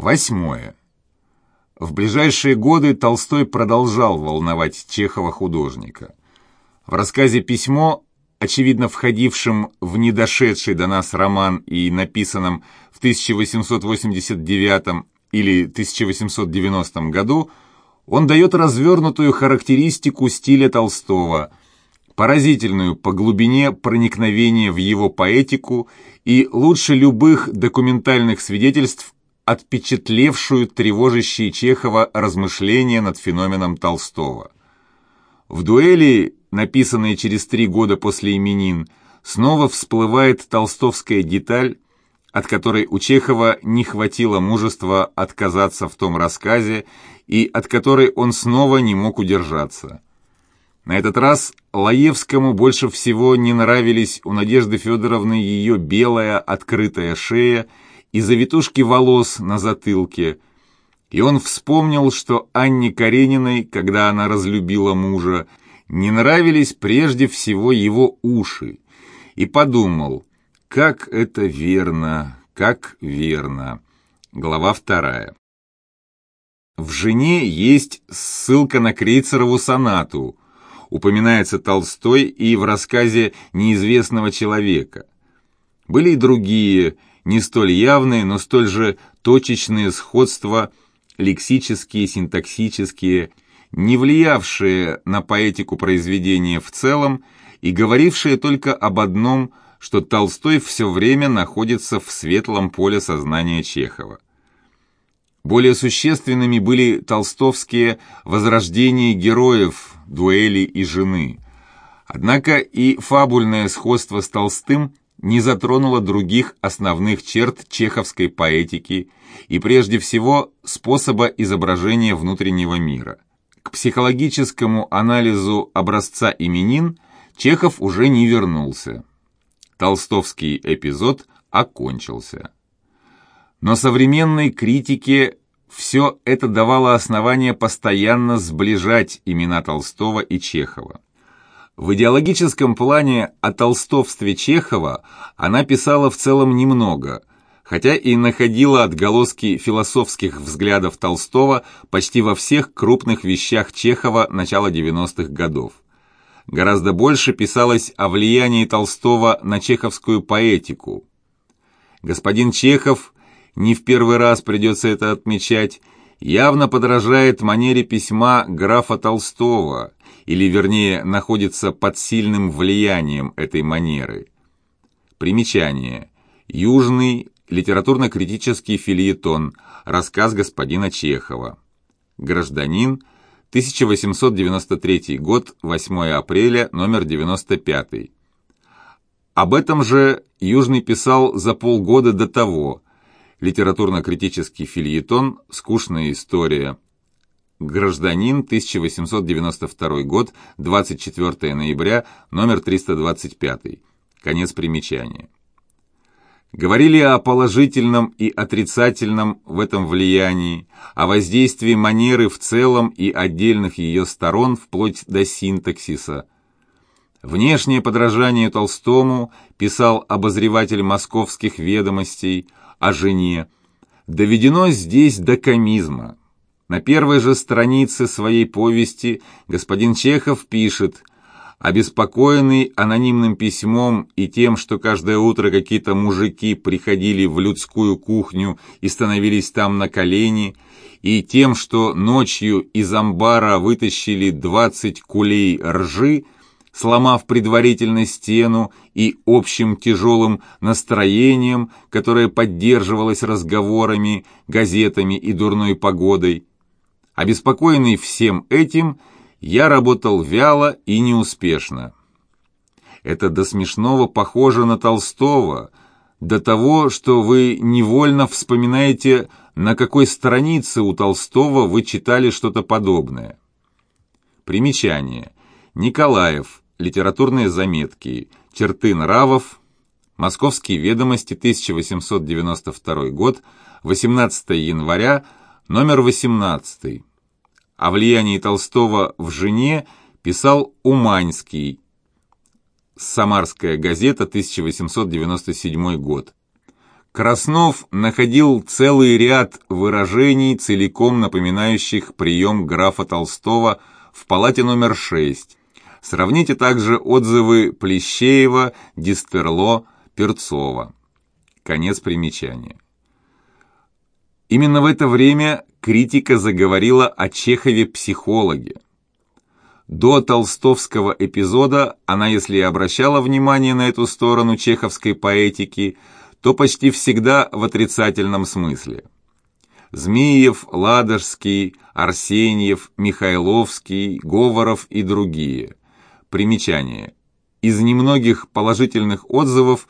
Восьмое. В ближайшие годы Толстой продолжал волновать Чехова-художника. В рассказе «Письмо», очевидно входившем в недошедший до нас роман и написанном в 1889 или 1890 году, он дает развернутую характеристику стиля Толстого, поразительную по глубине проникновения в его поэтику и лучше любых документальных свидетельств отпечатлевшую тревожащие Чехова размышления над феноменом Толстого. В дуэли, написанной через три года после именин, снова всплывает толстовская деталь, от которой у Чехова не хватило мужества отказаться в том рассказе и от которой он снова не мог удержаться. На этот раз Лаевскому больше всего не нравились у Надежды Федоровны ее белая открытая шея и завитушки волос на затылке, и он вспомнил, что Анне Карениной, когда она разлюбила мужа, не нравились прежде всего его уши, и подумал, как это верно, как верно. Глава вторая. В «Жене» есть ссылка на Крейцерову сонату, упоминается Толстой и в рассказе «Неизвестного человека». Были и другие – не столь явные, но столь же точечные сходства, лексические, синтаксические, не влиявшие на поэтику произведения в целом и говорившие только об одном, что Толстой все время находится в светлом поле сознания Чехова. Более существенными были толстовские возрождения героев, дуэли и жены. Однако и фабульное сходство с Толстым не затронула других основных черт чеховской поэтики и прежде всего способа изображения внутреннего мира. К психологическому анализу образца именин Чехов уже не вернулся. Толстовский эпизод окончился. Но современной критике все это давало основание постоянно сближать имена Толстого и Чехова. В идеологическом плане о толстовстве Чехова она писала в целом немного, хотя и находила отголоски философских взглядов Толстого почти во всех крупных вещах Чехова начала 90-х годов. Гораздо больше писалось о влиянии Толстого на чеховскую поэтику. Господин Чехов, не в первый раз придется это отмечать, явно подражает манере письма графа Толстого, или вернее находится под сильным влиянием этой манеры. Примечание. Южный литературно-критический фильетон, рассказ господина Чехова. Гражданин, 1893 год, 8 апреля, номер 95. Об этом же Южный писал за полгода до того. Литературно-критический фильетон «Скучная история», Гражданин, 1892 год, 24 ноября, номер 325. Конец примечания. Говорили о положительном и отрицательном в этом влиянии, о воздействии манеры в целом и отдельных ее сторон вплоть до синтаксиса. Внешнее подражание Толстому писал обозреватель московских ведомостей о жене, доведено здесь до комизма. На первой же странице своей повести господин Чехов пишет Обеспокоенный анонимным письмом и тем, что каждое утро какие-то мужики приходили в людскую кухню и становились там на колени, и тем, что ночью из амбара вытащили 20 кулей ржи, сломав предварительно стену и общим тяжелым настроением, которое поддерживалось разговорами, газетами и дурной погодой, Обеспокоенный всем этим, я работал вяло и неуспешно. Это до смешного похоже на Толстого, до того, что вы невольно вспоминаете, на какой странице у Толстого вы читали что-то подобное. Примечание. Николаев. Литературные заметки. Черты нравов. Московские ведомости. 1892 год. 18 января. Номер 18. О влиянии Толстого в «Жене» писал Уманский. Самарская газета, 1897 год. Краснов находил целый ряд выражений, целиком напоминающих прием графа Толстого в палате номер 6. Сравните также отзывы Плещеева, Дистерло, Перцова. Конец примечания. Именно в это время критика заговорила о Чехове-психологе. До толстовского эпизода она, если и обращала внимание на эту сторону чеховской поэтики, то почти всегда в отрицательном смысле. Змеев, Ладожский, Арсеньев, Михайловский, Говоров и другие. Примечание. Из немногих положительных отзывов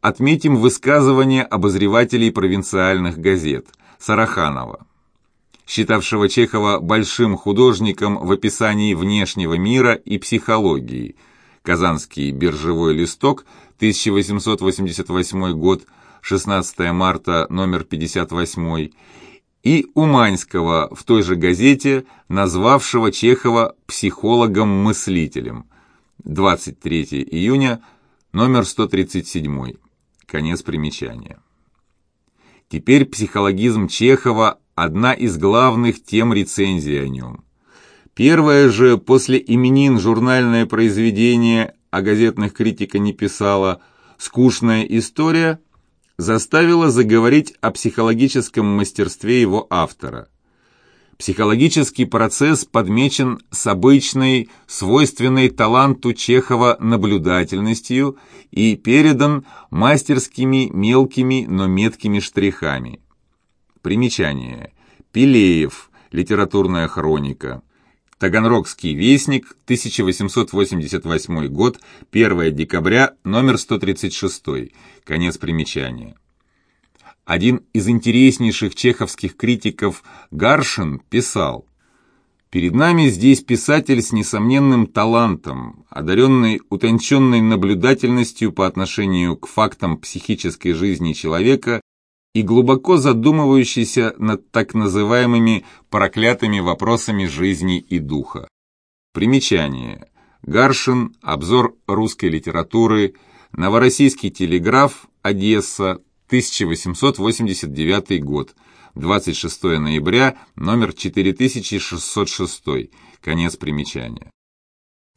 отметим высказывание обозревателей провинциальных газет Сараханова считавшего Чехова большим художником в описании внешнего мира и психологии. Казанский биржевой листок, 1888 год, 16 марта, номер 58, и Уманского в той же газете, назвавшего Чехова психологом-мыслителем, 23 июня, номер 137, конец примечания. Теперь психологизм Чехова одна из главных тем рецензии о нем. Первое же после именин журнальное произведение, а газетных критика не писала, «Скучная история» заставила заговорить о психологическом мастерстве его автора. Психологический процесс подмечен с обычной, свойственной таланту Чехова наблюдательностью и передан мастерскими мелкими, но меткими штрихами. Примечание. Пилеев. Литературная хроника. Таганрогский вестник, 1888 год, 1 декабря, номер 136. Конец примечания. Один из интереснейших чеховских критиков Гаршин писал «Перед нами здесь писатель с несомненным талантом, одаренный утонченной наблюдательностью по отношению к фактам психической жизни человека и глубоко задумывающийся над так называемыми проклятыми вопросами жизни и духа. Примечание. Гаршин. Обзор русской литературы. Новороссийский телеграф. Одесса. 1889 год. 26 ноября. Номер 4606. Конец примечания.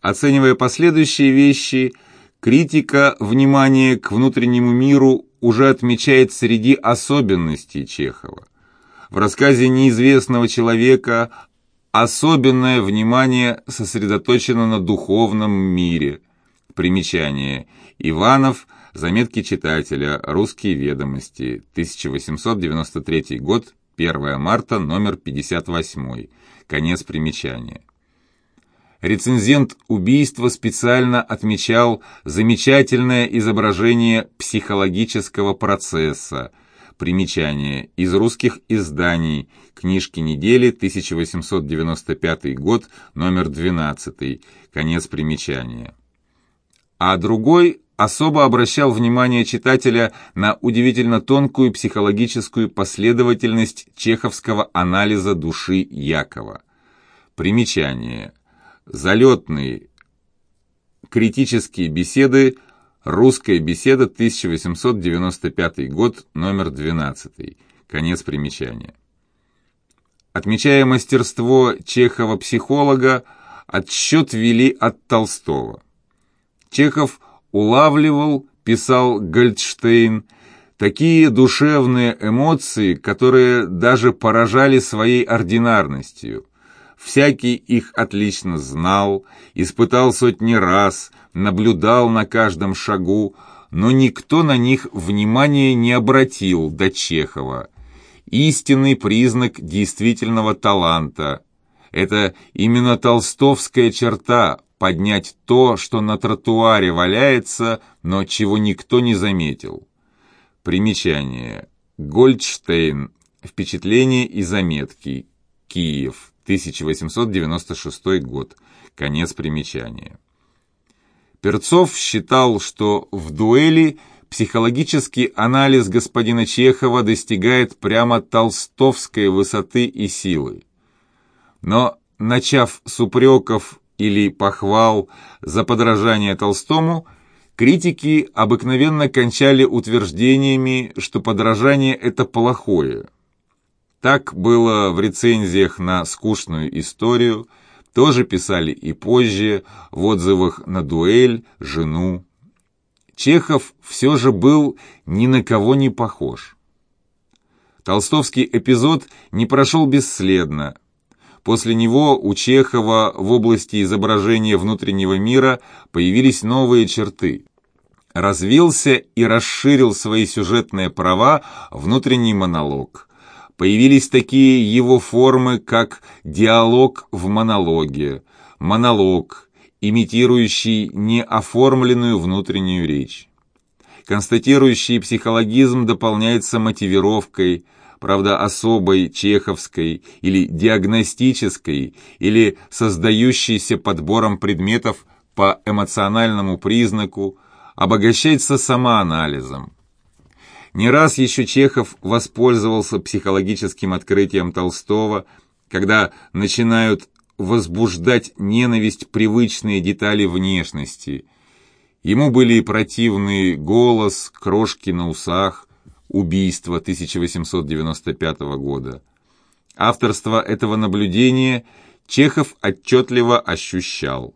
Оценивая последующие вещи, критика внимания к внутреннему миру уже отмечает среди особенностей Чехова. В рассказе неизвестного человека особенное внимание сосредоточено на духовном мире. Примечание. Иванов. Заметки читателя. Русские ведомости. 1893 год. 1 марта. Номер 58. Конец примечания. Рецензент убийства специально отмечал замечательное изображение психологического процесса. Примечание из русских изданий. Книжки недели, 1895 год, номер 12. Конец примечания. А другой особо обращал внимание читателя на удивительно тонкую психологическую последовательность чеховского анализа души Якова. Примечание – Залетные критические беседы «Русская беседа», 1895 год, номер 12. Конец примечания. Отмечая мастерство Чехова-психолога, отсчет вели от Толстого. Чехов улавливал, писал Гольдштейн, такие душевные эмоции, которые даже поражали своей ординарностью – Всякий их отлично знал, испытал сотни раз, наблюдал на каждом шагу, но никто на них внимания не обратил до Чехова. Истинный признак действительного таланта. Это именно толстовская черта – поднять то, что на тротуаре валяется, но чего никто не заметил. Примечание. Гольдштейн. Впечатления и заметки. Киев. 1896 год. Конец примечания. Перцов считал, что в дуэли психологический анализ господина Чехова достигает прямо толстовской высоты и силы. Но, начав с упреков или похвал за подражание Толстому, Критики обыкновенно кончали утверждениями, что подражание – это плохое. Так было в рецензиях на «Скучную историю», тоже писали и позже, в отзывах на «Дуэль», «Жену». Чехов все же был ни на кого не похож. Толстовский эпизод не прошел бесследно. После него у Чехова в области изображения внутреннего мира появились новые черты. Развился и расширил свои сюжетные права внутренний монолог. Появились такие его формы, как диалог в монологе, монолог, имитирующий неоформленную внутреннюю речь. Констатирующий психологизм дополняется мотивировкой, правда особой, чеховской или диагностической, или создающейся подбором предметов по эмоциональному признаку, обогащается самоанализом. Не раз еще Чехов воспользовался психологическим открытием Толстого, когда начинают возбуждать ненависть привычные детали внешности. Ему были и противный голос, крошки на усах, убийство 1895 года. Авторство этого наблюдения Чехов отчетливо ощущал.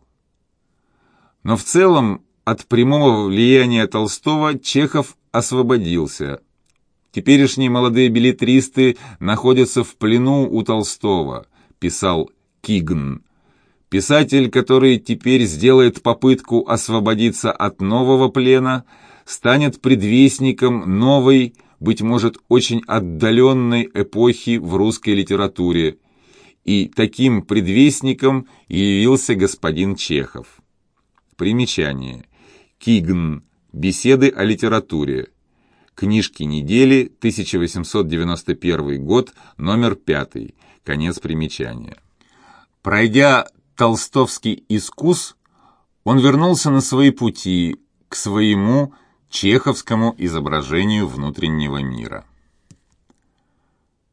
Но в целом от прямого влияния Толстого Чехов освободился. Теперешние молодые билетристы находятся в плену у Толстого, писал Кигн. Писатель, который теперь сделает попытку освободиться от нового плена, станет предвестником новой, быть может, очень отдаленной эпохи в русской литературе. И таким предвестником явился господин Чехов. Примечание. Кигн. Беседы о литературе. Книжки недели, 1891 год, номер 5. Конец примечания. Пройдя толстовский искус, он вернулся на свои пути к своему чеховскому изображению внутреннего мира.